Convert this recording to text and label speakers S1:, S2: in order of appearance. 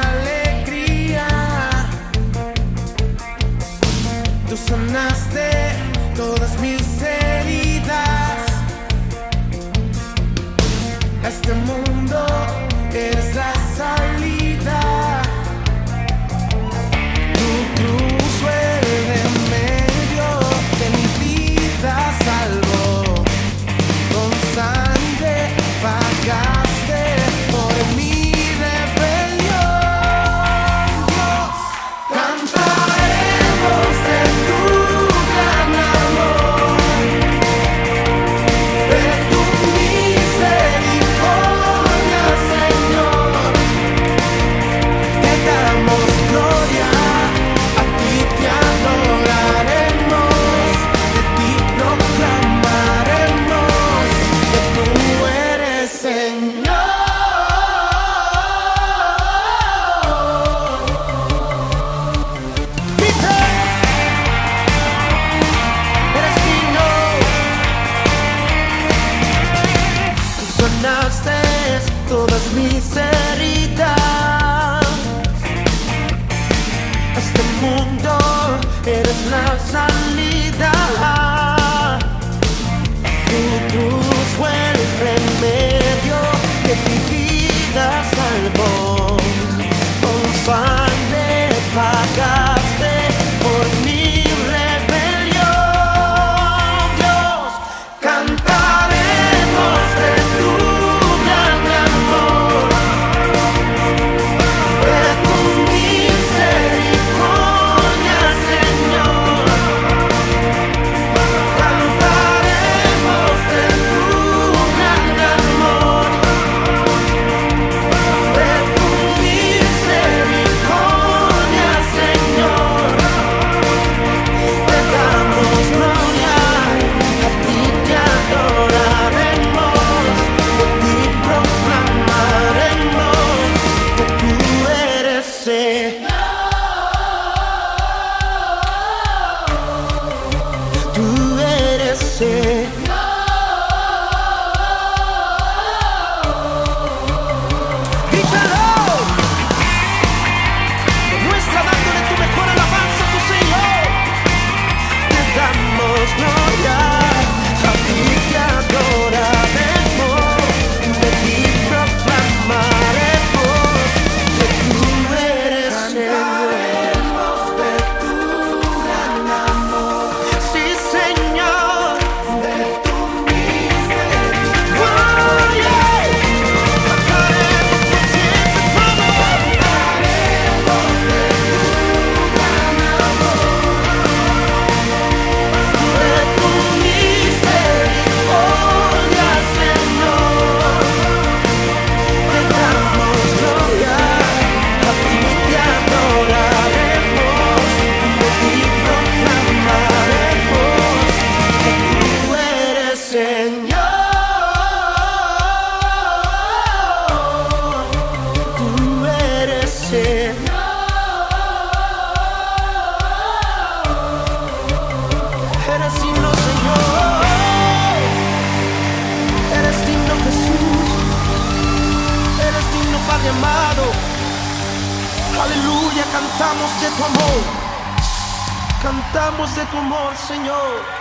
S1: alegría. Tú sanaste todas mis heridas. Este mundo es la salida. Tu cruz fue de medio de mi vida salvo con sangre pagada. Sonaste todas mis heridas, este mundo eres la salida. Eres digno, Señor. Eres digno, Jesús. Eres digno, Padre amado. Aleluya, cantamos de tu amor. Cantamos de tu amor, Señor.